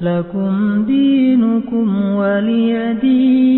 لكم دينكم ولي دين.